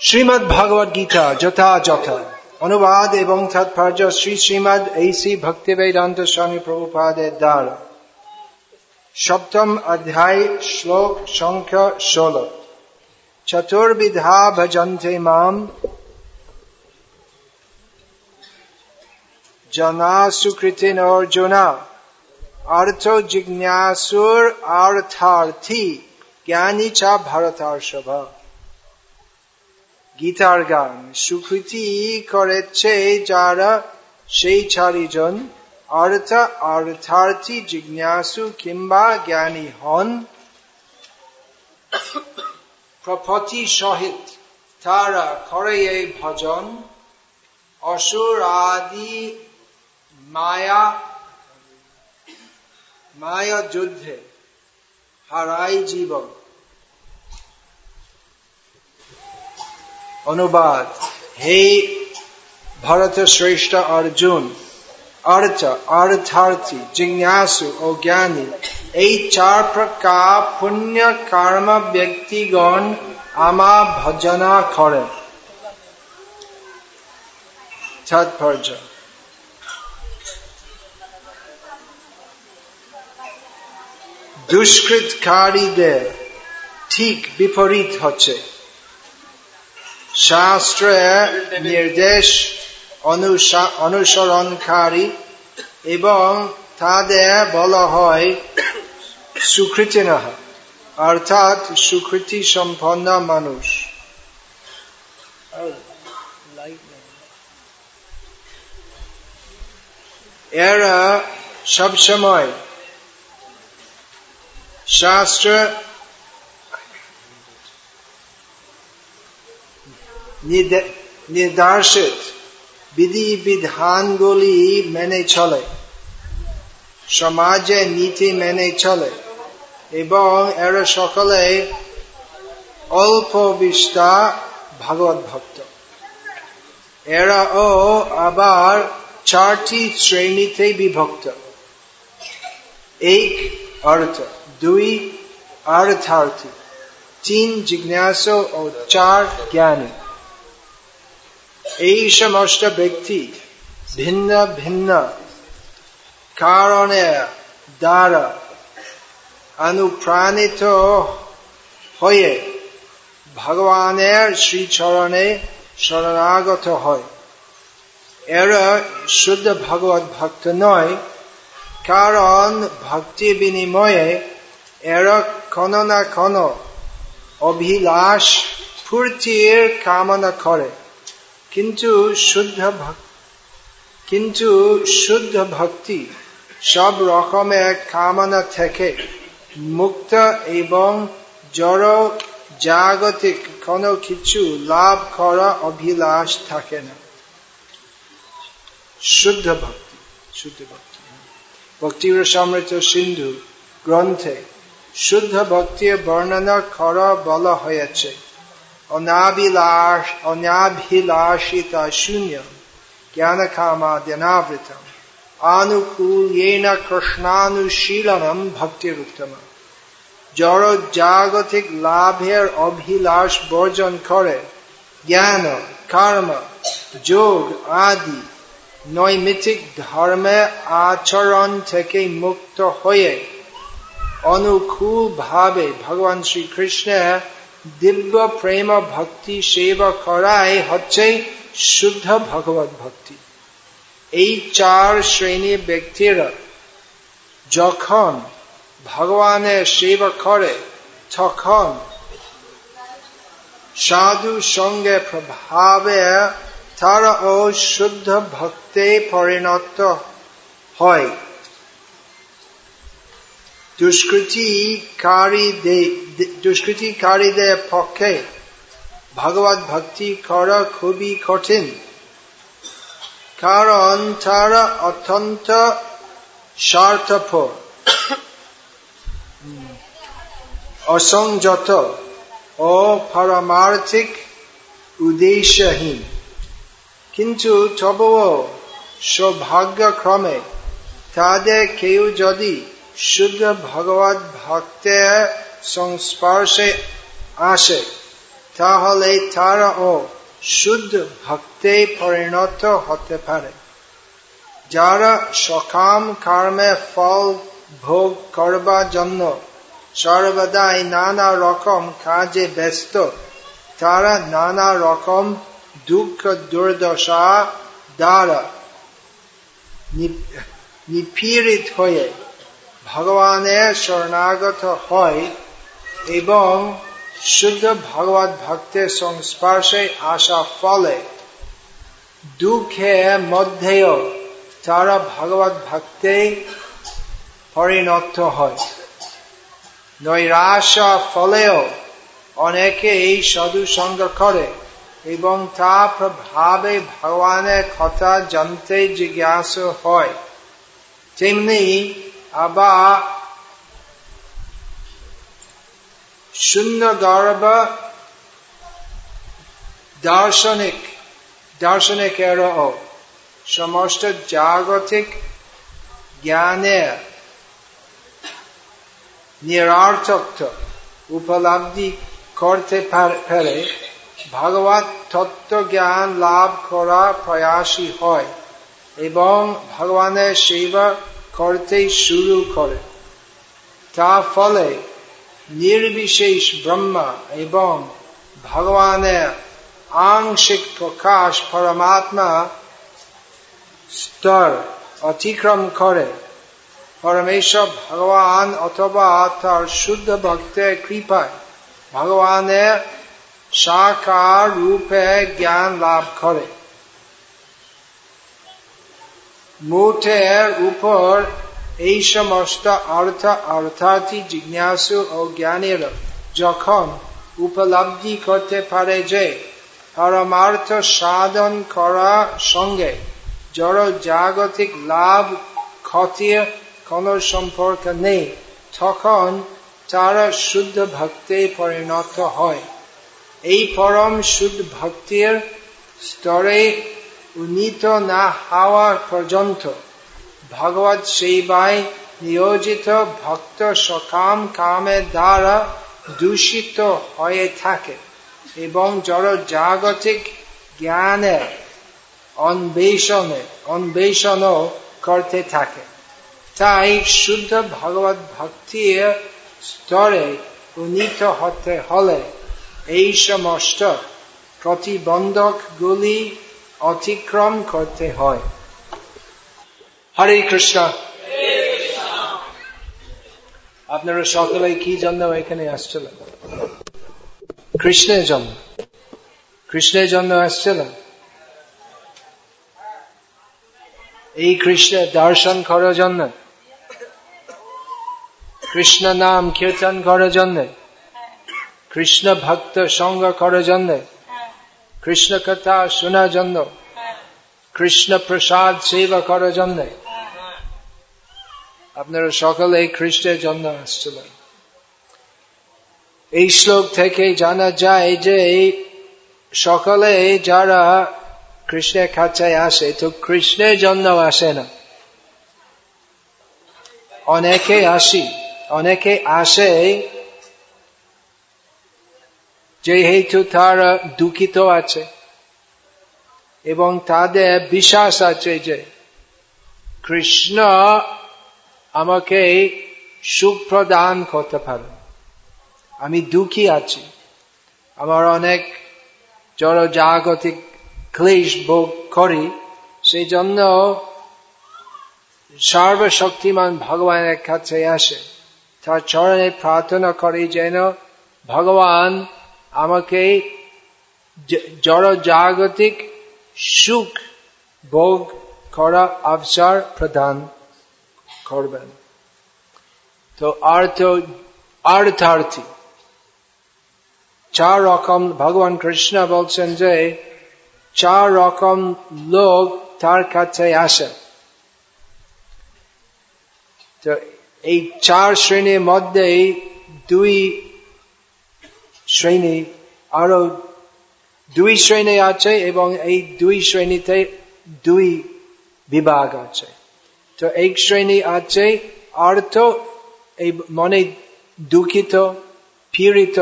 শ্রীমদ ভাগবত গীতা যথাযথ অনুবাদ এবং তাৎপর্য শ্রী শ্রীমদ এইসি ভক্তি বেদান্ত স্বামী প্রভুপাদের দ্বারা সপ্তম অধ্যায় শ্লোক সংখ্যা ষোল চতুর্বিধা ভজন্তে মাম জনা অর্জুনা অর্থ জিজ্ঞাসুর অর্থার্থী জ্ঞানী চা ভারতার সভা গীতার গান। সুকৃতি করেছে যারা, সেই চারিজন। অর্থ, অর্থার্থী, জিজ্ঞাসু কিংবা জ্ঞানী হন। প্রপতি সহিত তারা করে এই ভজন। অসুর আদি মায়া মায়া যুদ্ধে হারাই জীবন। অনুবাদ। হে ভরত শ্রেষ্ঠ অর্জুন, অর্থ, অর্থার্থী, জিজ্ঞাসু ও জ্ঞানী, এই চার প্রকার পুণ্য কর্ম ব্যক্তিগণ আমা ভজনা করে। তাৎপর্য। দুষ্কৃতকারীদের ঠিক বিপরীত হচ্ছে। শাস্ত্রে নির্দেশ অনুসরণকারী এবং তাদের বলা হয় সুকৃতি অর্থাৎ সুকৃতি সম্পন্ন মানুষ। এরা সবসময় শাস্ত্র নির্দেশিত বিধি বিধানগুলি মেনে চলে। সমাজে নীতি মেনে চলে। এবং এরা সকলে অল্প বিস্তা ভাগবত ভক্ত। এরা ও আবার চারটি শ্রেণীতে বিভক্ত। এক অর্থ, দুই অর্থার্থী, তিন জিজ্ঞাস ও চার জ্ঞানী। এই সমস্ত ব্যক্তি ভিন্ন ভিন্ন কারণে দ্বারা অনুপ্রাণিত হয়ে ভগবানের শ্রীচরণে শরণাগত হয়। এরা শুদ্ধ ভগবত ভক্ত নয়, কারণ ভক্তি বিনিময়ে এরা কোনো না কোনো অভিলাষ, ফুর্তির কামনা করে। কিন্তু শুদ্ধ কিন্তু শুদ্ধ ভক্তি সব রকমের কামনা থেকে মুক্ত এবং জড় জাগতিক কোনো কিছু লাভ করা অভিলাষ থাকে না। শুদ্ধ ভক্তি শুদ্ধ ভক্তি ভক্তির সমৃদ্ধ সিন্ধু গ্রন্থে শুদ্ধ ভক্তির বর্ণনা করা বলা হয়েছে। অনাভিলাষিতা শূন্য জ্ঞান কামাদ্যনাবৃতম আনুকূল্যেন কৃষ্ণানুশীলনম ভক্তির উত্তম জড় জাগতিক লাভের অভিলাষ বর্জন করে জ্ঞান কর্ম যোগ আদি নৈমিতিক ধর্মে আচরণ থেকে মুক্ত হয়ে অনুকূল ভাবে ভগবান শ্রীকৃষ্ণের দিব্য প্রেম ভক্তি সেবা করাই হচ্ছে শুদ্ধ ভগবত ভক্তি। এই চার শ্রেণির ব্যক্তিরা যখন ভগবানের সেবা করে, তখন সাধু সঙ্গে প্রভাবে তারা ও শুদ্ধ ভক্তে পরিণত হয়। দুষ্কৃতিকারীদের পক্ষে ভগবত ভক্তি করা খুবই কঠিন। কারণ তারা অত্যন্ত স্বার্থপর, অসংযত ও পারমার্থিক উদ্দেশ্যহীন। কিন্তু তবুও সৌভাগ্যক্রমে তাদের কেউ যদি শুদ্ধ ভগবত ভক্তের সংস্পর্শে আসে তাহলে তারা ও শুদ্ধ ভক্তে পরিণত হতে পারে যারা সকাম কর্মে ফল ভোগ করবার জন্য সর্বদাই নানা রকম কাজে ব্যস্ত তারা নানা রকম দুঃখ দুর্দশা দ্বারা নিপীড়িত হয়ে ভগবানের শরণাগত হয় এবং শুদ্ধ ভগবত ভক্তের সংস্পর্শে আসা ফলে দুঃখের মধ্যেও তারা ভগবত ভক্তে পরিণত হয়। নৈরাশা ফলেও অনেকে এই সাধু সঙ্গ করে এবং তা প্রভাবে ভগবানের কথা জানতে জিজ্ঞাসা হয়। তেমনি আবার শূন্য গর্ব দার্শনিক দার্শনিকেরও সমস্ত জাগতিক জ্ঞানের নিরার্থক উপলব্ধি করতে পারে ভগবত তত্ত্ব জ্ঞান লাভ করা প্রয়াসী হয় এবং ভগবানের সেবা করতে শুরু করে। তা ফলে নির্বিশেষ ব্রহ্মা এবং ভগবানের আংশিক প্রকাশ পরমাত্মা স্তর অতিক্রম করে। পরমেশ্বর ভগবান অথবা তার শুদ্ধ ভক্তের কৃপায় ভগবানের সাকার রূপে জ্ঞান লাভ করে। মুঠের উপর এই সমস্ত অর্থ অর্থাৎ জিজ্ঞাসু ও জ্ঞানের যখন উপলব্ধি করতে পারে যে পরমার্থ সাধন করার সঙ্গে জড় জাগতিক লাভ, ক্ষতির কোন সম্পর্ক নেই, তখন তারা শুদ্ধ ভক্তে পরিণত হয়। এই পরম শুদ্ধ ভক্তির স্তরে উন্নীত না হওয়া পর্যন্ত ভগবত সেবায় নিয়োজিত ভক্ত সকাম কামের দ্বারা দূষিত হয়ে থাকে এবং জড় জাগতিক জ্ঞানের অন্বেষণে, অন্বেষণও করতে থাকে। তাই শুদ্ধ ভগবত ভক্তির স্তরে উন্নীত হতে হলে এই সমস্ত প্রতিবন্ধকগুলি অতিক্রম করতে হয়। হরে কৃষ্ণ। আপনারা সকলে কি জন্য এখানে আসছিলেন? কৃষ্ণের জন্য। কৃষ্ণের জন্য আসছিলেন? এই কৃষ্ণের দর্শন করার জন্য? কৃষ্ণ নাম কীর্তন করার জন্য? কৃষ্ণ ভক্ত সঙ্গ করার জন্য? কৃষ্ণ কথা শোনার জন্য। কৃষ্ণ প্রসাদ সেবা করার জন্য। আপনারা সকলে খ্রিস্টের জন্য আসছিলেন। এই শ্লোক থেকে জানা যায় যে সকলে যারা কৃষ্ণের কাছে আসে, তো কৃষ্ণের জন্য আসে না। অনেকে আসি, অনেকে আসে যেহেতু তারা দুঃখিত আছে এবং তাদের বিশ্বাস আছে যে কৃষ্ণ আমাকে সুখ প্রদান করতে পারে আমি দুঃখী আছি। আমার অনেক জড় জাগতিক ক্লেশ ভোগ করি। সেই জন্য সর্বশক্তিমান ভগবানের কাছে আসে। তার চরণে প্রার্থনা করি যেন ভগবান আমাকে জড় জাগতিক সুখ ভোগ করা অবসর প্রদান করবেন। তো অর্থ অর্থার্থী চার রকম, ভগবান কৃষ্ণ বলছেন যে, চার রকম লোক তার কাছে আসে। তো এই চার শ্রেণির মধ্যেই দুই শ্রেণি আরও দুই শ্রেণি আছে এবং এই দুই শ্রেণীতে দুই বিভাগ আছে তো এক শ্রেণি আছে অর্থ এই মনে দুঃখিত পীড়িত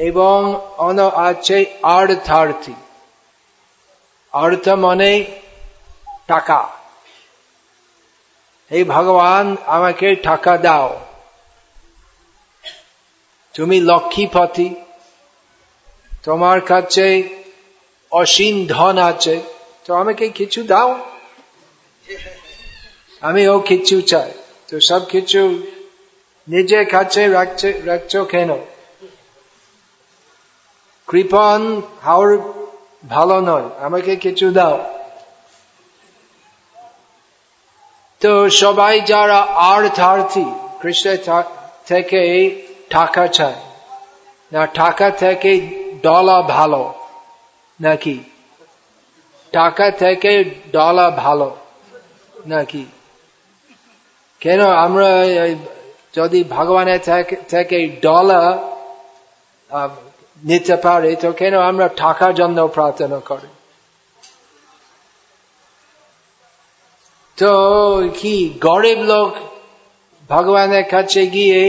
এবং অন আছে অর্থার্থী অর্থ মনে টাকা এই ভগবান আমাকে টাকা দাও তুমি লক্ষ্মীপতি, তোমার কাছে অসীম ধন আছে, তো আমাকে কিছু দাও। আমি ও কিছু চাই, তো সব কিছু নিজের কাছে রাখছে কেন? কৃপন, হাওর ভালো নয়, আমাকে কিছু দাও। তো সবাই যারা আর্থার্থী কৃষ্ণ থেকে টাকা চায় না টাকা থেকে ডলা ভালো, নাকি? টাকা থেকে ডলা ভালো, নাকি? কেন আমরা যদি ভগবানের থেকে ডলা নিতে পারি, তো কেন আমরা টাকার জন্য প্রার্থনা করি? তো কি গরিব লোক ভগবানের কাছে গিয়ে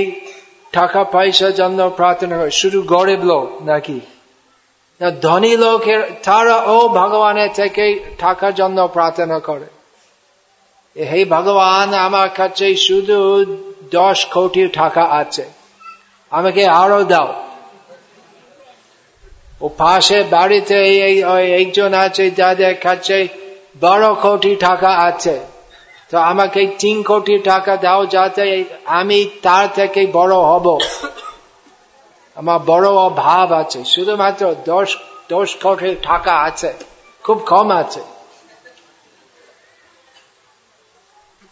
টাকা পয়সার জন্য প্রার্থনা করে। শুধু গরিব লোক নাকি? ধনী লোকের, তারা ও ভগবানের থেকে টাকার জন্য প্রার্থনা করে। হে ভগবান, আমার কাছে শুধু দশ কোটি টাকা আছে। আমাকে আরও দাও। ও পাশে বাড়িতে একজন আছে, যাদের কাছে বারো কোটি টাকা আছে। তো আমাকে তিন কোটি টাকা দাও যাতে আমি তার থেকে বড় হব। আমার বড় অভাব আছে। শুধুমাত্র দশ দশ কোটি টাকা আছে। খুব কম আছে।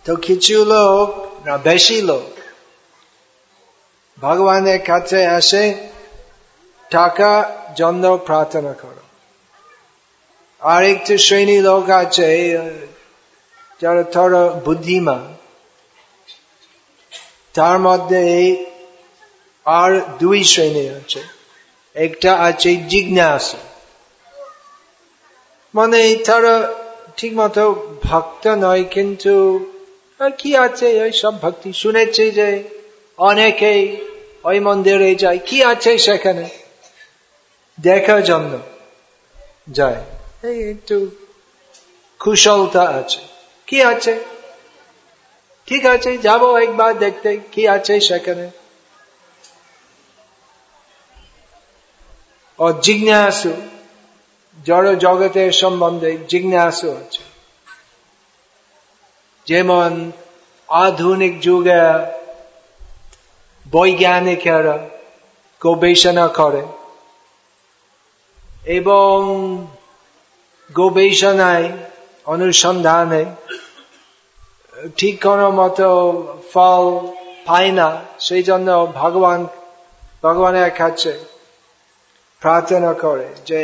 তো কিছু লোক না, বেশি লোক ভগবানের কাছে আসে, টাকা জন্য প্রার্থনা করো। আর একটু শ্রেণি লোক আছে যারা থোড়া বুদ্ধিমান, তার মধ্যে আর দুই শ্রেণি আছে। একটা আছে জিজ্ঞাসা। মানে তারা ঠিক মতো ভক্ত নয়, কিন্তু আর কি আছে? ওই সব ভক্তি শুনেছি যে অনেকেই ওই মন্দিরে যায়। কি আছে সেখানে? দেখার জন্য যায়। এই একটু কুশলতা আছে। কি আছে? ঠিক আছে, যাব একবার দেখতে, কি আছে সেখানে। ও জিজ্ঞাসু, জড় জগতের সম্বন্ধে জিজ্ঞাসু আছে। যেমন আধুনিক যুগে বৈজ্ঞানিকেরা গবেষণা করে এবং গবেষণায় অনুসন্ধানে ঠিক কোন মতো ফল পায় না, সেই জন্য ভগবান, ভগবানের কাছে প্রার্থনা করে যে,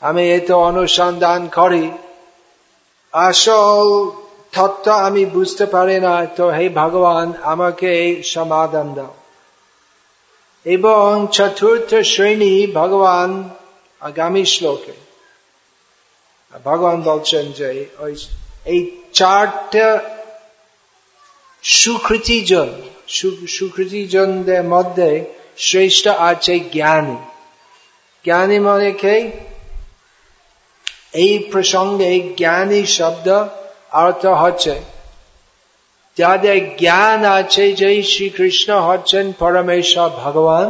আমি এত অনুসন্ধান করি, আসল তত্ত্ব আমি বুঝতে পারি না, তো হে ভগবান, আমাকে এই সমাধান দাও। এবং চতুর্থ শ্রেণি ভগবান আগামী শ্লোকে ভগবান বলছেন যে ওই এই চারটা সুকৃতিজন সুকৃতিজনদের মধ্যে শ্রেষ্ঠ আছে জ্ঞানী জ্ঞানী মনে কে এই প্রসঙ্গে জ্ঞানী শব্দ অর্থ হচ্ছে যাদের জ্ঞান আছে যে শ্রীকৃষ্ণ হচ্ছেন পরমেশ্বর ভগবান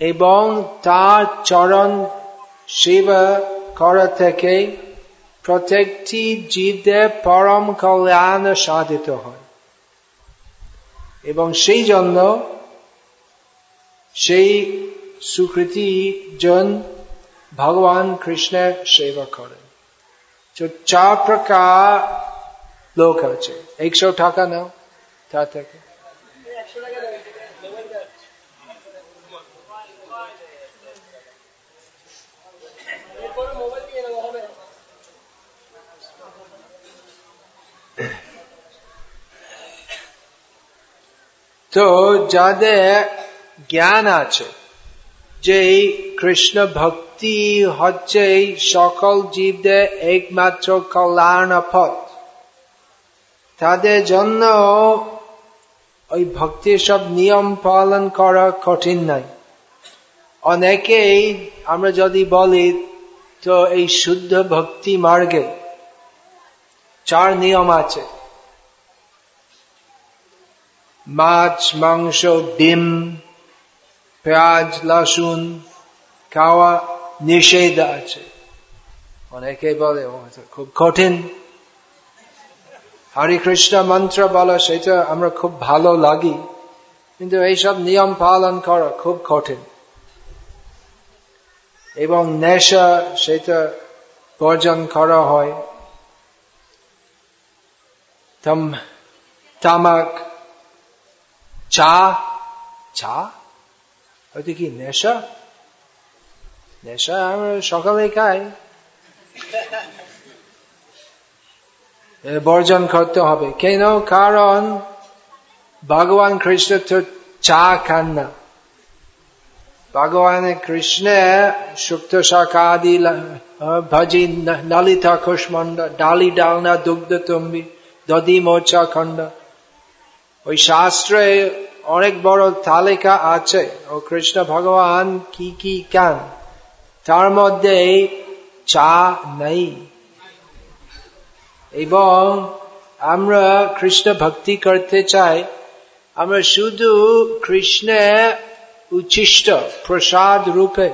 এবং তার চরণ সেবা করা থেকে প্রত্যেকটি জীবদের পরম কল্যাণ সাধিত হয় এবং সেই জন্য সেই সুকৃতি জন ভগবান কৃষ্ণের সেবা করেন তো চার প্রকার লোক আছে একশো টাকা নাও তা থেকে তো যাদের জ্ঞান আছে যে কৃষ্ণ ভক্তি হচ্ছে সকল জীবদের একমাত্র কল্যাণ পথ। তাদের জন্য ওই ভক্তির সব নিয়ম পালন করা কঠিন নাই। অনেকেই আমরা যদি বলি, তো এই শুদ্ধ ভক্তি মার্গে চার নিয়ম আছে। মাছ, মাংস, ডিম, পেঁয়াজ লসুন খাওয়া নিষেধ আছে। অনেকে বলে খুব কঠিন। হরে কৃষ্ণ মন্ত্র বলা, সেটা আমরা খুব ভালো লাগি, কিন্তু এইসব নিয়ম পালন করা খুব কঠিন। এবং নেশা, সেটা বর্জন করা হয়। তামাক চা চা? হয়তো কি নেশা? নেশা সকালে খাই। বর্জন করতে হবে। কেন? কারণ ভগবান কৃষ্ণ তো চা খান না। ভগবান কৃষ্ণ সুপ্ত শাকাদি ভজি ললিতা কুষ্মণ্ড ডালি ডালনা দুগ্ধ তুমি দদি মোচা খণ্ড। ওই শাস্ত্রে অনেক বড় তালিকা আছে। ও কৃষ্ণ ভগবান কি কি কান? তার মধ্যে চা নেই। এবং আমরা কৃষ্ণ ভক্তি করতে চাই। আমরা শুধু কৃষ্ণে উচ্ছিষ্ট, প্রসাদ রূপে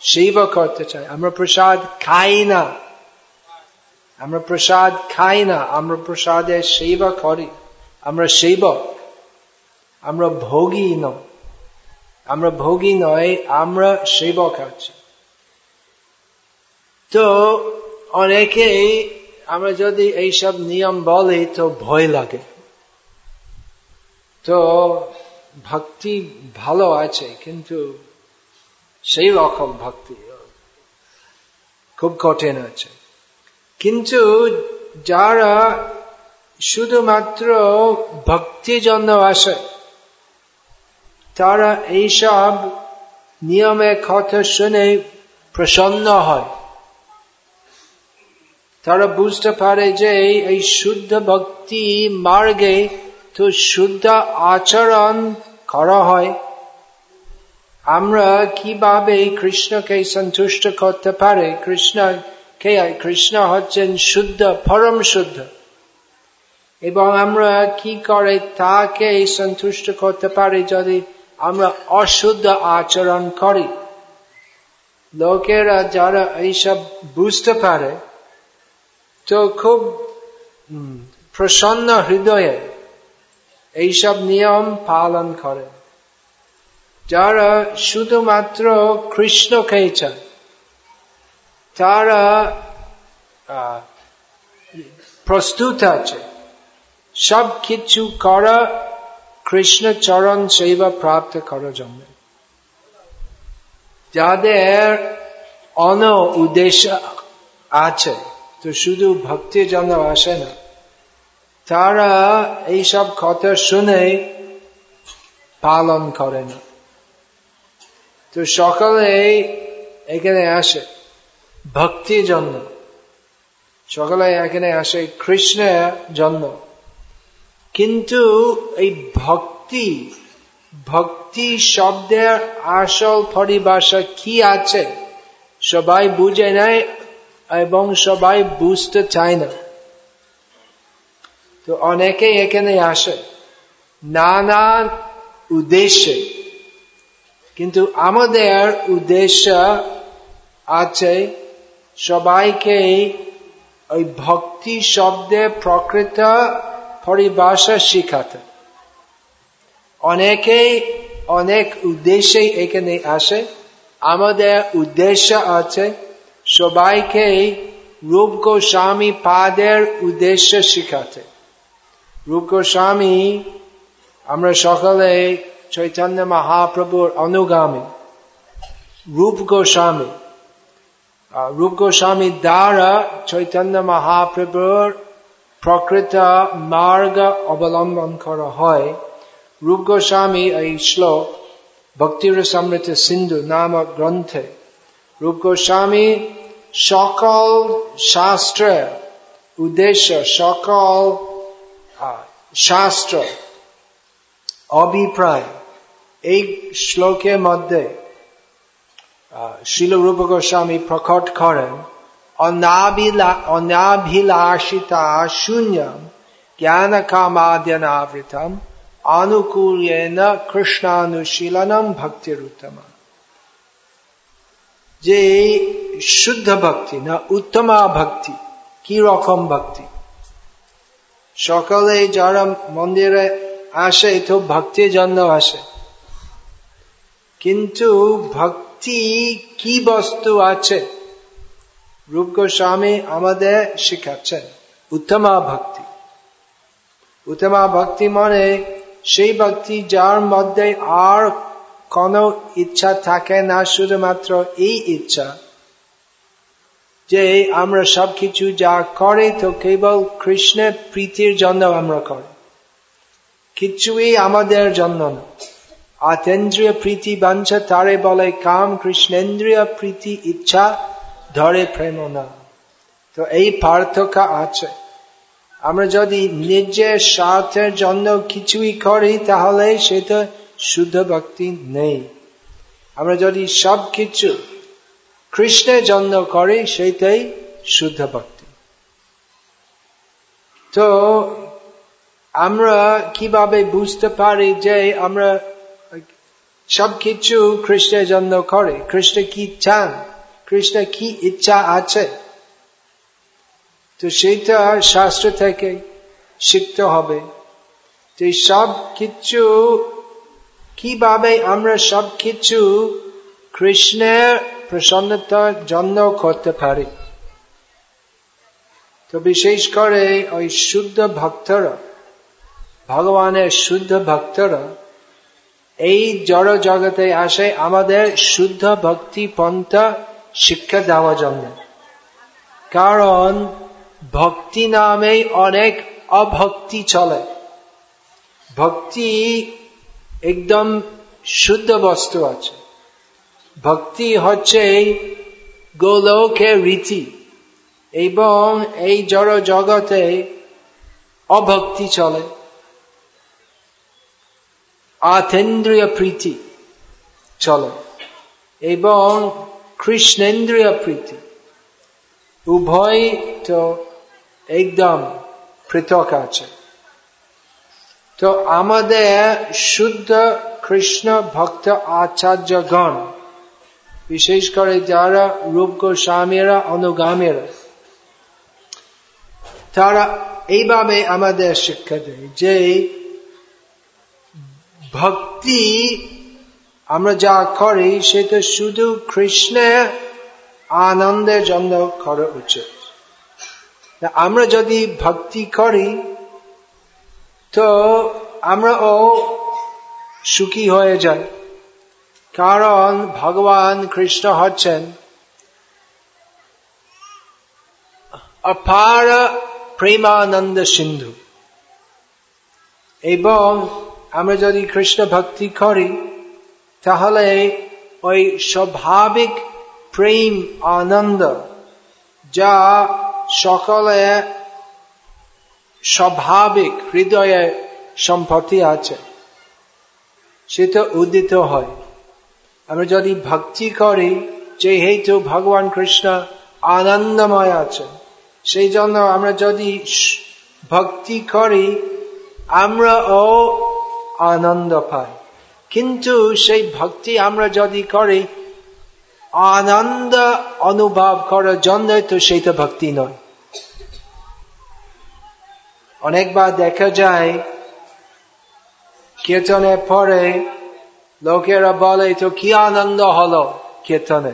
সেবা করতে চাই। আমরা প্রসাদ খাই না। আমরা প্রসাদ খাই না। আমরা প্রসাদের সেবা করি। আমরা সেবক আমরা ভোগী নয় আমরা ভোগী নয়, আমরা সেবক আছি। তো অনেকেই আমরা যদি এইসব নিয়ম বলি, তো ভয় লাগে। তো ভক্তি ভালো আছে, কিন্তু সেই রকম ভক্তি খুব কঠিন আছে। কিন্তু যারা শুধুমাত্র ভক্তির জন্য আসে তারা এইসব নিয়মের কথা শুনে প্রসন্ন হয়। তারা বুঝতে পারে যে এই শুদ্ধ ভক্তি মার্গে তো শুদ্ধ আচরণ করা হয়। আমরা কীভাবে কৃষ্ণকে সন্তুষ্ট করতে পারে? কৃষ্ণ কে? কৃষ্ণ হচ্ছেন শুদ্ধ, পরম শুদ্ধ। এবং আমরা কি করে তাকে সন্তুষ্ট করতে পারি যদি আমরা অশুদ্ধ আচরণ করি? লোকেরা যারা এইসব বুঝতে পারে, তো খুব প্রসন্ন হৃদয়ে এইসব নিয়ম পালন করে। যারা শুধুমাত্র কৃষ্ণকে চায় তারা প্রস্তুত আছে। সব কিছু করা, কৃষ্ণ চরণ সেবা প্রাপ্ত করার জন্য যাদের অন উদ্দেশ্য আছে, তো শুধু ভক্তির জন্য আসে না। তারা এইসব কথা শুনে পালন করে না তো সকালে এখানে আসে, ভক্তির জন্য। সকালে এখানে আসে কৃষ্ণের জন্য। কিন্তু এই ভক্তি ভক্তি শব্দের আসল পরিভাষা কি আছে, সবাই বুঝে নেয় এবং সবাই বুঝতে চায় না। তো অনেকে এখানে আসে, নানান উদ্দেশ্যে। কিন্তু আমাদের উদ্দেশ্য আছে সবাইকে ওই ভক্তি শব্দে প্রকৃত পরিভাষা শিখাতে। অনেকেই অনেক উদ্দেশ্যে এখানে আসে। আমাদের উদ্দেশ্য আছে সবাইকে রূপ গোস্বামী পাদের উদ্দেশ্য শিখাতে। রূপ গোস্বামী আমরা সকালে চৈতন্য মহাপ্রভুর অনুগামী। রূপ গোস্বামী রূপ গোস্বামী দ্বারা চৈতন্য মহাপ্রভুর প্রকৃত মার্গ অবলম্বন করা হয়। রূপ গোস্বামী এই শ্লোক ভক্তির সমৃদ্ধ সিন্ধু নামক গ্রন্থে। রূপ গোস্বামী সকল শাস্ত্রের উদ্দেশ্য সকল শাস্ত্র অভিপ্রায়। এই শ্লোকের মধ্যে শিল রূপ গোস্বামী প্রকট করেন। অনাভিলাষিতা শূন্যম জ্ঞান কামাদ্যনাবৃতম আনুকূল্যেন কৃষ্ণানুশীলনম ভক্তির উত্তম যে শুদ্ধ ভক্তি না উত্তমা ভক্তি কি রকম ভক্তি সকালে যারা মন্দিরে আসে, তো ভক্তির জন্য আসে। কিন্তু ভক্তি কি বস্তু আছে? রূপ গোস্বামী আমাদের শিখাচ্ছেন। উত্তমা ভক্তি। উত্তমা ভক্তি মনে সেই ভক্তি যার মধ্যে আর কোন ইচ্ছা থাকে না, শুধুমাত্র এই ইচ্ছা যে আমরা সবকিছু যা করে তো কেবল কৃষ্ণের প্রীতির জন্য আমরা করি। কিছুই আমাদের জন্য না। আতেন্দ্রিয় প্রীতি বাঞ্ছা তারে বলে কাম কৃষ্ণেন্দ্রিয় প্রীতি ইচ্ছা ধরে প্রেম না। তো এই পার্থক্য আছে। আমরা যদি নিজের স্বার্থের জন্য কিছুই করি, তাহলে সেটা শুদ্ধ ভক্তি নেই। আমরা যদি সব কিছু কৃষ্ণের জন্য করি, সেটাই শুদ্ধ ভক্তি। তো আমরা কীভাবে বুঝতে পারি যে আমরা সবকিছু কৃষ্ণের জন্য করে? কৃষ্ণ কি চান? কৃষ্ণ কি ইচ্ছা আছে? তো সেটা শাস্ত্র থেকে শিখতে হবে। যে সব কিছু, কীভাবে আমরা সব কিছু কৃষ্ণের প্রসন্নতার জন্য করতে পারি? তো বিশেষ করে ওই শুদ্ধ ভক্তরা, ভগবানের শুদ্ধ ভক্তরা, এই জড় জগতে আসে আমাদের শুদ্ধ ভক্তি পন্থা শিক্ষা দেওয়ার জন্য। কারণ ভক্তি নামে অনেক অভক্তি চলে। ভক্তি একদম শুদ্ধ বস্তু আছে। ভক্তি হচ্ছে গোলকের রীতি এবং এই জড় জগতে অভক্তি চলে। আতেন্দ্রিয় প্রীতি চলে এবং কৃষ্ণেন্দ্রিয় প্রীতি উভয় তো একদম পৃথক আছে। তো আমাদের শুদ্ধ কৃষ্ণ ভক্ত আচার্যগণ, বিশেষ করে যারা রূপ গোস্বামীরা, অনুগামীরা, তারা এইভাবে আমাদের শিক্ষা দেয় যে ভক্তি আমরা যা করি সেটা শুধু কৃষ্ণের আনন্দের জন্য করা উচিত। আমরা যদি ভক্তি করি, তো আমরা ও সুখী হয়ে যাই। কারণ ভগবান কৃষ্ণ হচ্ছেন অপার প্রেমানন্দ সিন্ধু। এবং আমরা যদি কৃষ্ণ ভক্তি করি তাহলে ওই স্বাভাবিক প্রেম আনন্দ যা সকলে স্বাভাবিক হৃদয়ে সম্পত্তি আছে, সেটা উদিত হয়। আমরা যদি ভক্তি করি, যেহেতু ভগবান কৃষ্ণ আনন্দময় আছে সেই জন্য আমরা যদি ভক্তি করি আমরা ও আনন্দ পাই। কিন্তু সেই ভক্তি আমরা যদি করি, আনন্দ অনুভব করার জন্য তো সেইটা ভক্তি নয়। অনেকবার দেখা যায়, কীর্তনের পরে লোকেরা বলে, তো কি আনন্দ হলো কীর্তনে?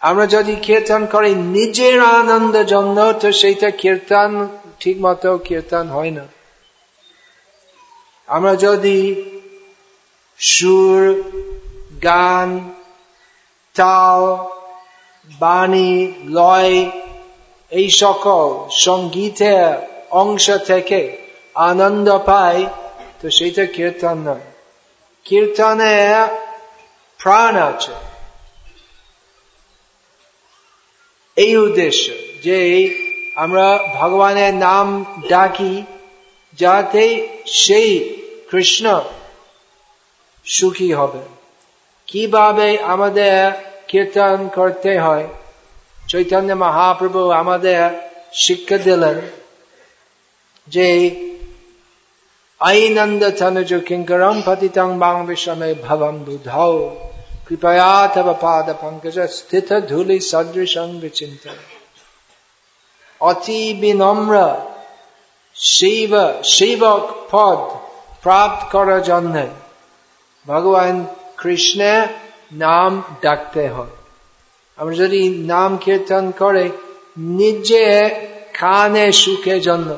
আমরা যদি কীর্তন করি, নিজের আনন্দের জন্য তো সেইটা কীর্তন ঠিক মতো কীর্তন হয় না। আমরা যদি সুর, গান, তাল, বাণী, লয়, এই সকল সঙ্গীতের অংশ থেকে আনন্দ পাই তো সেটা কীর্তন নয়। কীর্তনে প্রাণ আছে। এই উদ্দেশ্য যে আমরা ভগবানের নাম ডাকি, যাতে সেই কৃষ্ণ সুখী হবে। কীভাবে আমাদের কীর্তন করতে হয়? চৈতন্য মহাপ্রভু আমাদের শিক্ষা দিলেন যে, আইনন্দ তনুজ কিঙ্করম পতিতং বাং বিশ্বমে ভবম বুধাও কৃপয়া পাদ পঙ্কজ স্থিত ধুলি সদৃশং বিচিন্ত। অতি বিনম্র শিব, শিবক পদ প্রাপ্ত করার জন্যে ভগবান কৃষ্ণের নাম ডাকতে হয়। আমরা যদি নাম কীর্তন করে, নিজে কানে সুখের জন্য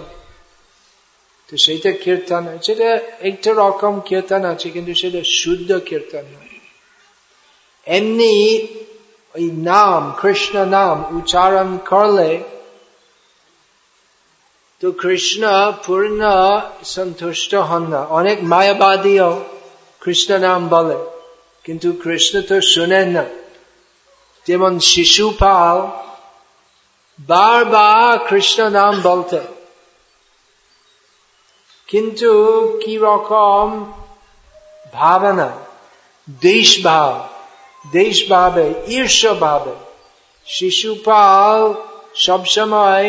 তো সেইটা কীর্তন, সেটা একটা রকম কীর্তন আছে, কিন্তু সেটা শুদ্ধ কীর্তন নয়। এমনি ওই নাম, কৃষ্ণ নাম উচ্চারণ করলে, তো কৃষ্ণ পূর্ণ সন্তুষ্ট হন না। অনেক মায়াবাদীও কৃষ্ণ নাম বলে কিন্তু কৃষ্ণ তো শুনেন না যেমন শিশুপাল বারবার কৃষ্ণ নাম বলতে কিন্তু কি রকম ভাবনা দেশ ভাব দেশ ভাবে ঈর্ষ ভাবে শিশুপাল সবসময়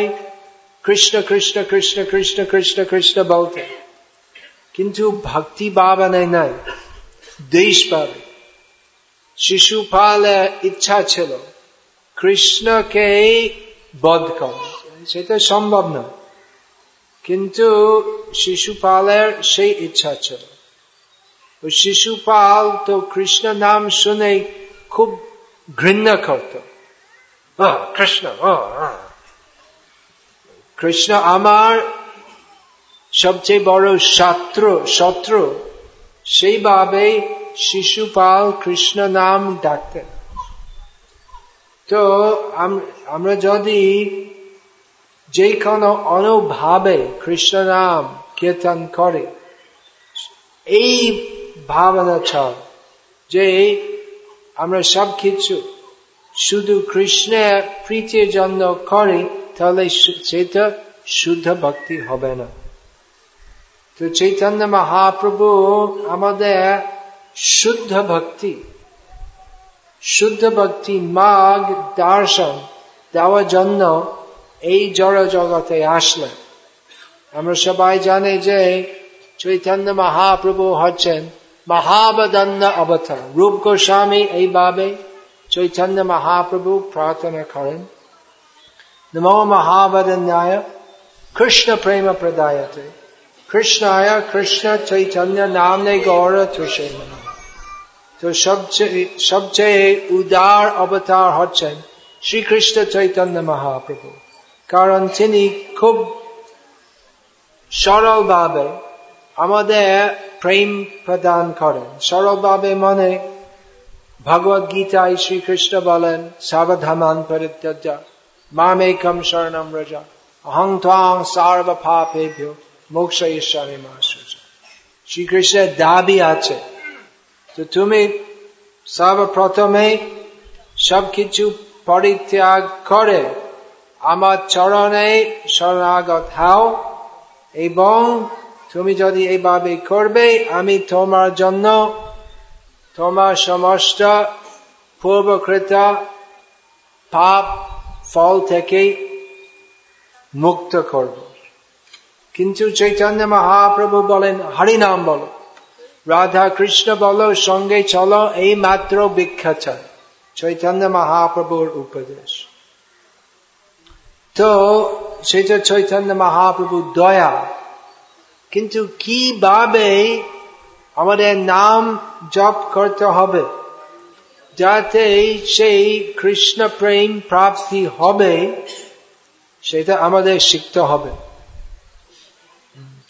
কৃষ্ণ কৃষ্ণ কৃষ্ণ কৃষ্ণ কৃষ্ণ কৃষ্ণ বলতে কিন্তু ভক্তি ভাবনায় নাই দেশ পাবে। শিশুপালের ইচ্ছা ছিল। কৃষ্ণকে বধ কর। সেটা সম্ভব নয় কিন্তু শিশুপালের সেই ইচ্ছা ছিল। শিশুপাল তো কৃষ্ণ নাম শুনে খুব ঘৃণা করত। কৃষ্ণ কৃষ্ণ আমার সবচেয়ে বড় শত্রু শত্রু। সেইভাবে শিশুপাল কৃষ্ণ নাম ডাকতেন তো আমরা যদি যে কোনো অনুভাবে কৃষ্ণ নাম কীর্তন করে, এই ভাবনা ছাড় যে আমরা সব কিছু শুধু কৃষ্ণের প্রীতির জন্য করি, তাহলে সেটা শুদ্ধ ভক্তি হবে না। তো চৈতন্য মহাপ্রভু আমাদের শুদ্ধ ভক্তি শুদ্ধ ভক্তি, মাগ, দর্শন দেওয়ার জন্য এই জড় জগতে আসলেন। আমরা সবাই জানে যে চৈতন্য মহাপ্রভু হচ্ছেন মহাবদন্ন অবতার। রূপ গোস্বামী এইভাবে চৈতন্য মহাপ্রভু প্রার্থনা করেন। নমো মহাবদন্যায়, কৃষ্ণ প্রেম প্রদায়তে। কৃষ্ণায় কৃষ্ণ চৈতন্য নামনে গৌর তুষে তো সবচেয়ে উদার অবতার হচ্ছেন শ্রীকৃষ্ণ চৈতন্য মহাপ্রভু কারণ তিনি খুব সরলভাবে আমাদের প্রেম প্রদান করেন সরলভাবে মনে ভগবত গীতায় শ্রীকৃষ্ণ বলেন সাবধামান পরিত্যাজ মামেকম শরণম রজা অহং ত্বাং সার্বপাপেভ্য মোক্ষ ঈশ্বরে শ্রীকৃষ্ণের দাবি আছে তো তুমি সর্বপ্রথমে সবকিছু পরিত্যাগ করে আমার চরণে শরণাগত হও এবং তুমি যদি এইভাবে করবে, আমি তোমার জন্য তোমার সমস্ত পূর্বকৃত পাপ, ফল থেকে মুক্ত করব। কিন্তু চৈতন্য মহাপ্রভু বলেন হরিনাম বলো। রাধা কৃষ্ণ বলো, সঙ্গে চলো, এই মাত্র বিখ্যাত। চৈতন্য মহাপ্রভুর উপদেশ। তো সেটা চৈতন্য মহাপ্রভু দয়া, কিন্তু কীভাবে আমাদের নাম জপ করতে হবে, যাতে সেই কৃষ্ণ প্রেম প্রাপ্তি হবে, সেটা আমাদের শিখতে হবে।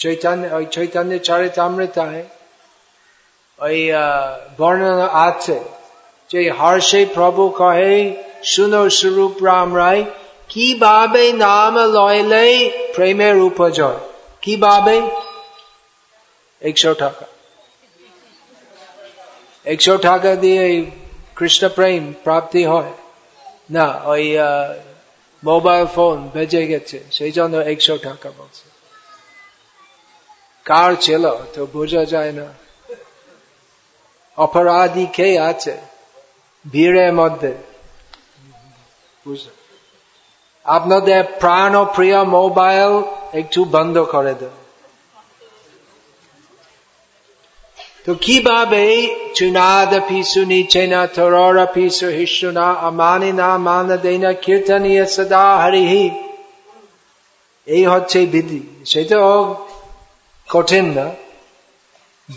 চৈতন্য চৈতন্য চারিতামৃতায় ওই বর্ণনা আছে যে হর্ষে প্রভু কহে, শুনো স্বরূপ রাম রায়, কীভাবে নাম লয়লে প্রেমের উপজয়? কীভাবে? একশো টাকা। একশো টাকা দিয়ে কৃষ্ণ প্রেম প্রাপ্তি হয়। না, ওই মোবাইল ফোন বেজে গেছে, সেই জন্য একশো টাকা বলছে। কার ছিল তো বোঝা যায় না। অপরাধী কে আছে? ভিড়ের মধ্যে। আপনাদের প্রাণ প্রিয় মোবাইল একটু বন্ধ করে দেয় তো কীভাবে চুনাদপি সুনিচে না তরপি সহিষ্ণু না, আমানি না, মান দেনা কীর্তনীয় সদা হরিহি এই হচ্ছে বিধি। সেটা কঠিন না।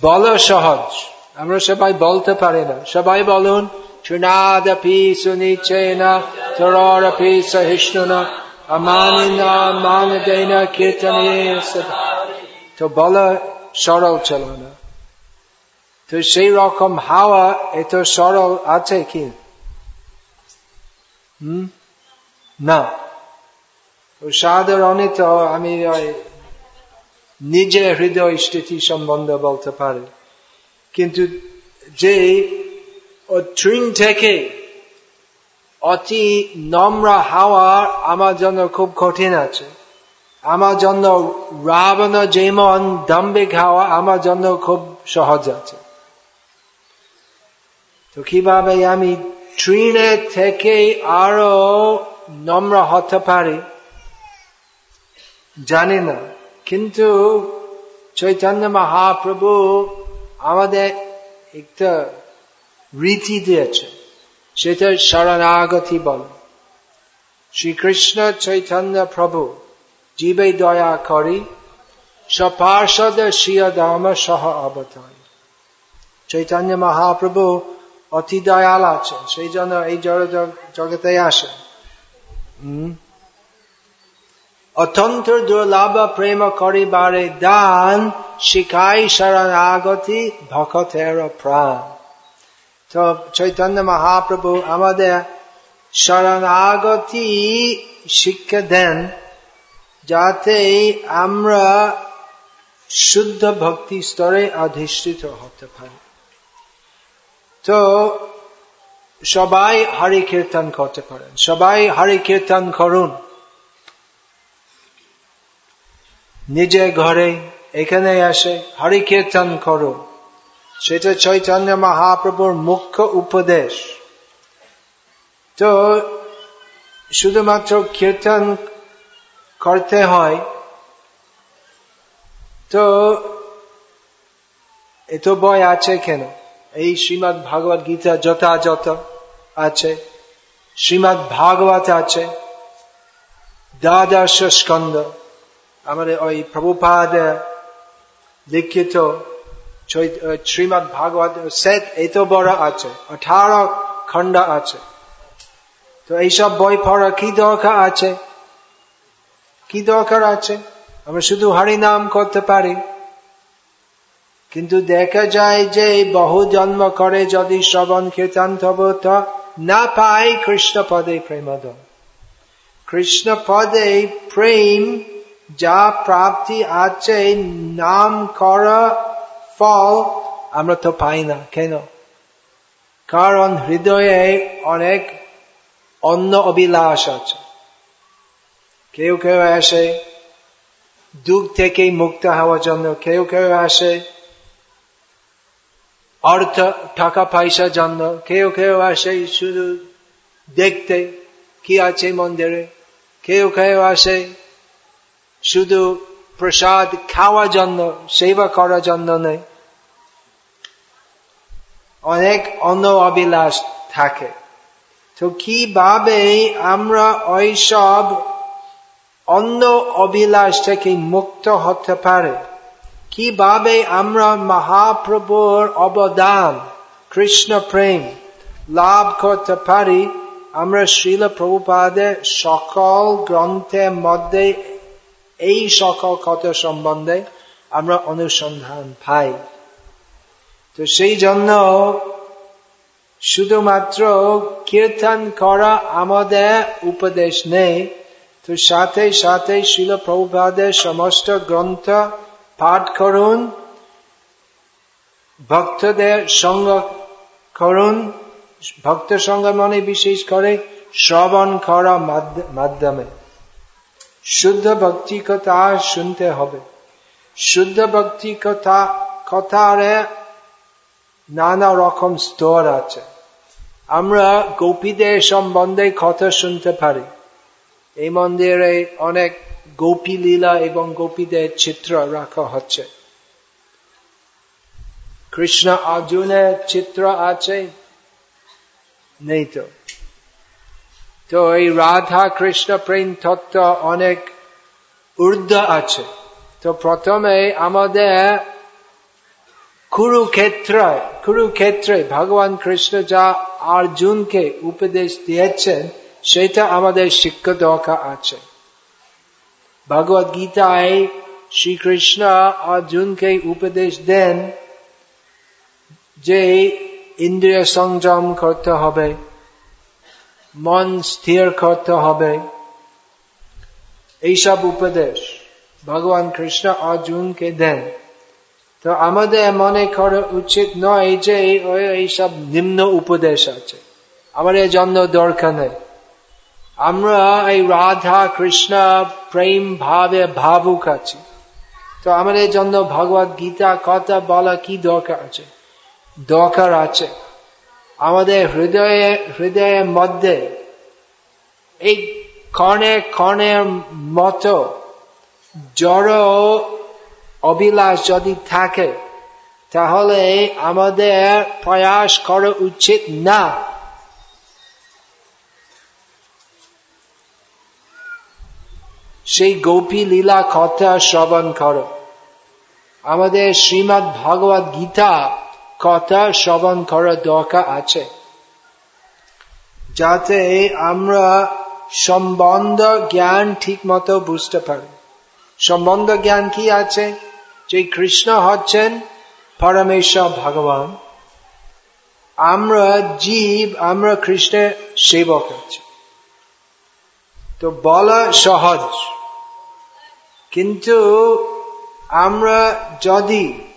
বল সহজ। আমরা সবাই বলতে পারি না। সবাই বলুন চুনাদপি সুনিচে না তরপি সহিষ্ণু না আমানি না মান দেনা তো বলা, সরল চলো না। তো সেই রকম হাওয়া এত সরল আছে কি? না। সাধারণত আমি নিজে হৃদয় স্থিতি সম্বন্ধ বলতে পারি। কিন্তু যে ট্রেন থেকে অতি নম্র হাওয়া আমার জন্য খুব কঠিন আছে। আমার জন্য রাবণ যেমন দম্বে খাওয়া আমার জন্য খুব সহজ আছে। তো কীভাবে আমি ট্রেনে থেকে আরও নম্র হতে পারি? জানি না। কিন্তু চৈতন্য মহাপ্রভু আমাদের একটা রীতি দিয়েছে, সেটা শরণাগতি বল। শ্রীকৃষ্ণ চৈতন্য প্রভু জীবে দয়া করি সপার্ষদ শ্রীয় ধর্ম সহ অবতার। চৈতন্য মহাপ্রভু অতি দয়াল আছেন, সেই জন্য এই জগতে আসেন। অত্যন্ত দুর্লভ প্রেম করিবারে দান, শিখাই শরণাগতি ভকতের প্রাণ। তো চৈতন্য মহাপ্রভু আমাদের শরণাগতি শিক্ষা দেন, যাতে আমরা শুদ্ধ ভক্তি স্তরে অধিষ্ঠিত হতে পারি। তো সবাই হরি কীর্তন করতে পারেন, সবাই হরি কীর্তন করুন। নিজে ঘরে এখানে আসে হরি কীর্তন করো। সেটা চৈতন্য মহাপ্রভুর মুখ্য উপদেশ। তো শুধুমাত্র কীর্তন করতে হয়, তো এত বই আছে কেন? এই শ্রীমৎ ভাগবত গীতা যথাযথ আছে শ্রীমৎ ভাগবত আছে, দ্বাদশ স্কন্দ আমাদের ওই প্রভুপাদ লিখিত শ্রীমৎ ভাগবত, সেট এত বড় আছে, আঠারো খণ্ড আছে। তো এইসব বই পড়া কি দরকার আছে? কি দরকার আছে? আমরা শুধু হরিনাম করতে পারি। কিন্তু দেখা যায় যে বহু জন্ম করে যদি শ্রবণ কীর্তন তব না পাই কৃষ্ণ পদে প্রেমদ কৃষ্ণ পদে প্রেম যা প্রাপ্তি আছে নাম করা ফল আমরা তো পাই না, কেন? কারণ হৃদয়ে অনেক অন্য অভিলাষ আছে। কেউ কেউ আসে দুঃখ থেকে মুক্ত হওয়ার জন্য, কেউ কেউ আসে অর্থ, টাকা, পয়সার জন্য, কেউ কেউ আসে শুধু দেখতে, কি আছে মন্দিরে কেউ কেউ আসে শুধু প্রসাদ খাওয়ার জন্য, সেবা করার জন্য নেই অনেক অন্য অবিলাস থাকে। তো কীভাবে আমরা ওইসব অন্য অভিলাষ থেকে মুক্ত হতে পারে? কীভাবে আমরা মহাপ্রভুর অবদান, কৃষ্ণ প্রেম লাভ করতে পারি? আমরা শ্রীল প্রভুপাদের সকল গ্রন্থের মধ্যে এই সকল কথা সম্বন্ধে আমরা অনুসন্ধান পাই। তো সেই জন্য শুধুমাত্র কীর্তন করা আমাদের উপদেশ নেই। তো সাথে সাথে শিল প্রভুপাদের সমস্ত গ্রন্থ পাঠ করুন, ভক্তদের সঙ্গ করুন, ভক্ত সঙ্গ মনে বিশেষ করে শ্রবণ করা মাধ্যমে। শুদ্ধ ভক্তি কথা শুনতে হবে। শুদ্ধ ভক্তি কথা কথারে নানা রকম স্তর আছে। আমরা গোপীদের সম্বন্ধে কথা শুনতে পারি। এই মন্দিরে অনেক গোপী লীলা এবং গোপীদের চিত্র রাখা হচ্ছে। কৃষ্ণ অর্জুনের চিত্র আছে? নেই তো? তো এই রাধা কৃষ্ণ প্রেম তত্ত্ব অনেক ঊর্ধ্ব আছে। তো প্রথমে আমাদের কুরুক্ষেত্র কুরুক্ষেত্রে ভগবান কৃষ্ণ যা অর্জুনকে উপদেশ দিয়েছেন, সেটা আমাদের শিক্ষা দরকার আছে। ভগবত গীতায় শ্রীকৃষ্ণ অর্জুনকে উপদেশ দেন যে ইন্দ্রিয় সংযম করতে হবে। মন স্থির করতে হবে। এইসব উপদেশ ভগবান কৃষ্ণ অর্জুনকে দেন। তো আমাদের মনে করা উচিত নয় যে এইসব নিম্ন উপদেশ আছে। আমাদের জন্য দরকার নেই। আমরা এই রাধা কৃষ্ণ প্রেম ভাবে ভাবুক আছি। তো আমাদের জন্য ভগবত গীতা কথা বলা কি দরকার আছে? দরকার আছে। আমাদের হৃদয়ে, হৃদয়ের মধ্যে এই কর্ণে কর্ণের মতো জড় অবিলাস যদি থাকে, তাহলে আমাদের প্রয়াস করা উচিত না। সেই গোপী লীলা কথা শ্রবণ করো। আমাদের শ্রীমৎ ভগবত গীতা কথা শ্রবণ করার দরকার আছে। যাতে আমরা সম্বন্ধ জ্ঞান ঠিক মতো বুঝতে পারি। সম্বন্ধ জ্ঞান কি আছে? যে কৃষ্ণ হচ্ছেন পরমেশ্বর ভগবান। আমরা জীব, আমরা কৃষ্ণের সেবক আছি। তো বলা সহজ। কিন্তু আমরা যদি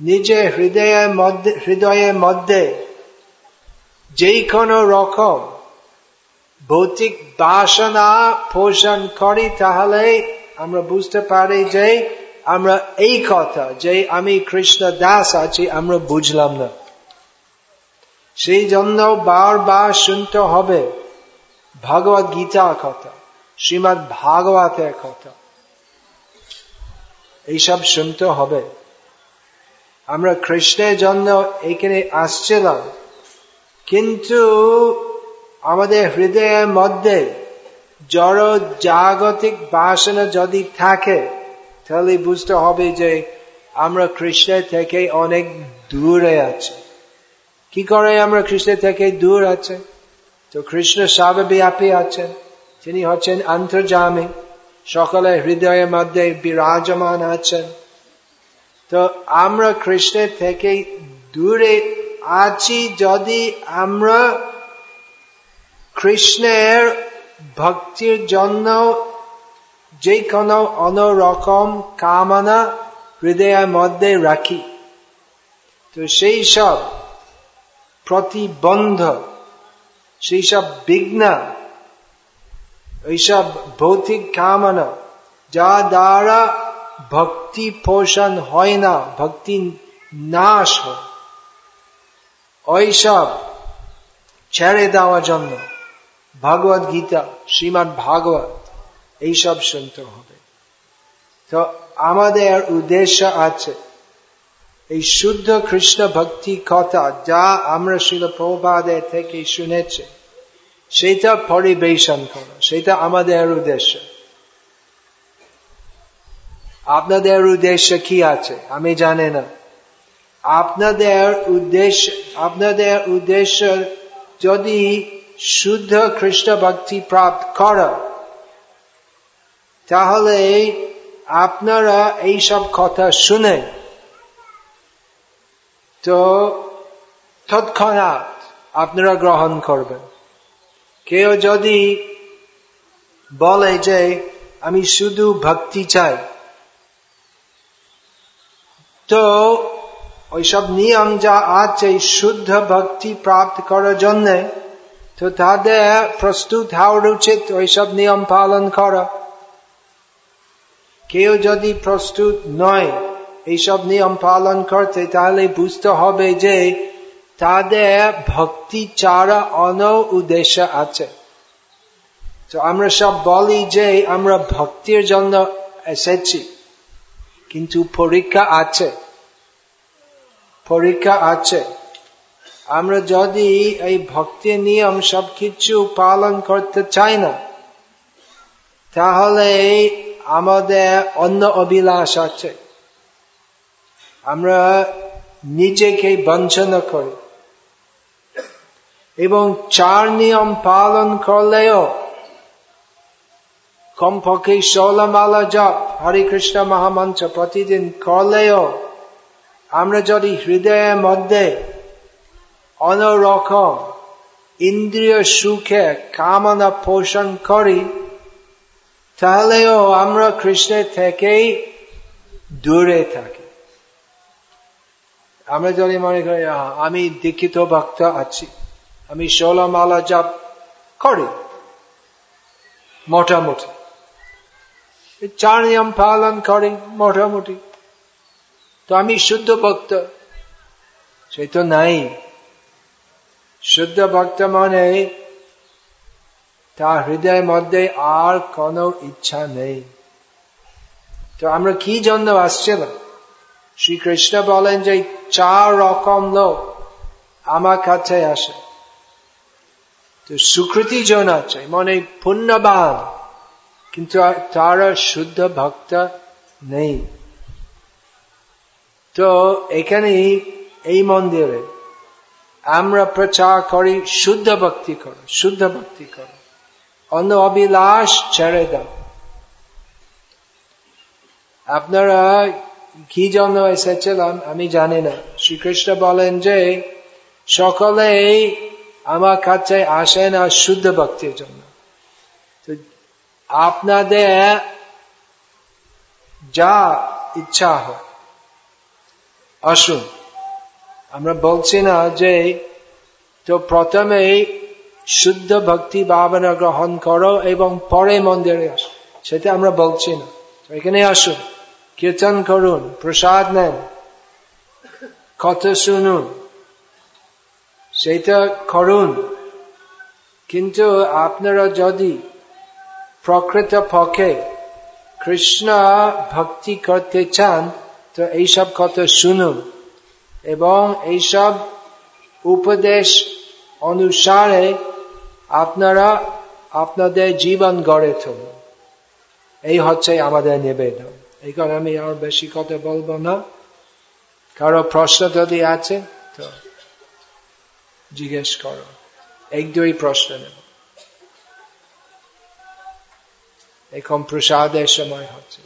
নিজে হৃদয়ের মধ্যে হৃদয়ের মধ্যে যেই কোনো রকম ভৌতিক বাসনা পোষণ করি, তাহলে আমরা বুঝতে পারি যে আমরা এই কথা, যে আমি কৃষ্ণ দাস আছি, আমরা বুঝলাম না। সেই জন্য বারবার শুনতে হবে ভগবত গীতা কথা শ্রীমৎ ভাগবতের কথা। এইসব শুনতে হবে। আমরা কৃষ্ণের জন্য এখানে আসছিলাম। কিন্তু আমাদের হৃদয়ের মধ্যে জড় জাগতিক বাসনা যদি থাকে, তাহলে বুঝতে হবে যে আমরা কৃষ্ণের থেকে অনেক দূরে আছি। কি করে আমরা কৃষ্ণের থেকে দূর আছে? তো কৃষ্ণ সর্বব্যাপী আছেন। তিনি হচ্ছেন আন্তর্জামী সকলে হৃদয়ের মধ্যে বিরাজমান আছেন। তো আমরা কৃষ্ণের থেকে দূরে আছি যদি আমরা কৃষ্ণের ভক্তির জন্য যে কোনো অন্যরকম কামনা হৃদয়ের মধ্যে রাখি। তো সেই সব প্রতিবন্ধ, সেই সব বিঘ্ন এইসব ভৌতিক কামনা যা দ্বারা ভক্তি পোষণ হয় না, ভক্তি নাশ হয়। ওইসব ছেড়ে দেওয়ার জন্য ভগবত গীতা শ্রীমৎ ভাগবত এইসব শুনতে হবে। তো আমাদের উদ্দেশ্য আছে, এই শুদ্ধ কৃষ্ণ ভক্তি কথা যা আমরা শিল প্রভাদের থেকে শুনেছি, সেটা পরিবেশন করা, সেটা আমাদের উদ্দেশ্য। আপনাদের উদ্দেশ্য কি আছে? আমি জানি না। আপনাদের উদ্দেশ্য আপনাদের উদ্দেশ্য যদি শুদ্ধ কৃষ্ণ ভক্তি প্রাপ্ত করা তাহলে আপনারা এই সব কথা শুনে তো তৎক্ষণাৎ আপনারা গ্রহণ করবেন। কেউ যদি বলে যে আমি শুধু ভক্তি চাই তো ওইসব নিয়ম যা আছে শুদ্ধ ভক্তি প্রাপ্ত করার জন্য, তো তাদের প্রস্তুত হওয়ার উচিত, ওইসব নিয়ম পালন করা। কেউ যদি প্রস্তুত নয়, এইসব নিয়ম পালন করতে, তাহলে বুঝতে হবে যে তাদের ভক্তি চারা অন উদ্দেশ্য আছে। তো আমরা সব বলি যে আমরা ভক্তির জন্য এসেছি। কিন্তু পরীক্ষা আছে। পরীক্ষা আছে। আমরা যদি এই ভক্তির নিয়ম সবকিছু পালন করতে চাই না, তাহলে আমাদের অন্য অভিলাষ আছে। আমরা নিজেকে বঞ্চনা করি। এবং চার নিয়ম পালন করলেও কমপক্ষে ষোলমালা জপ, হরে কৃষ্ণ মহামঞ্চ প্রতিদিন করলেও আমরা যদি হৃদয়ের মধ্যে অনরকম ইন্দ্রিয় সুখে কামনা পোষণ করি, তাহলেও আমরা কৃষ্ণের থেকেই দূরে থাকি। আমরা যদি মনে করি আমি দীক্ষিত ভক্ত আছি, আমি ষোলমালা জপ করি। মোটামুটি। চার নিয়ম পালন করি মোটামুটি। তো আমি শুদ্ধ ভক্ত। সেই তো নাই। শুদ্ধ ভক্ত মানে তার হৃদয়ের মধ্যে আর কোন ইচ্ছা নেই। তো আমরা কি জন্য আসছিলাম শ্রীকৃষ্ণ বলেন যে চার রকম লোক আমার কাছে আসে। তো সুকৃতি জন আছে মানে পুণ্যবান। কিন্তু তারা শুদ্ধ ভক্ত নেই তো এখানে এই মন্দিরে আমরা প্রচার করি শুদ্ধ ভক্তি করো শুদ্ধ ভক্তি করো অন্য অবিলাস ছেড়ে দাও আপনারা কি জন্য এসেছিলাম আমি জানি না শ্রীকৃষ্ণ বলেন যে সকলেই আমার কাছে আসে না শুদ্ধ ভক্তির জন্য আপনাদের যা ইচ্ছা হয় আসুন, আমরা বলছি না যে তো প্রথমে শুদ্ধ ভক্তি ভাবনা গ্রহণ করো এবং পরে মন্দিরে আসো। সেটা আমরা বলছি না। এখানে আসুন, কীর্তন করুন, প্রসাদ নেন, কথা শুনুন, সেটা করুন। কিন্তু আপনারা যদি প্রকৃত পক্ষে কৃষ্ণ ভক্তি করতে চান, তো এইসব কথা শুনুন। এবং এইসব উপদেশ অনুসারে আপনারা আপনাদের জীবন গড়ে তুলুন। এই হচ্ছে আমাদের নিবেদন। এই কারণে আমি আর বেশি কথা বলব না। কারও প্রশ্ন যদি আছে, তো জিজ্ঞেস করো। এক, দুই প্রশ্ন নেব। এখন প্রসাদের সময় হচ্ছে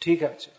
ঠিক আছে।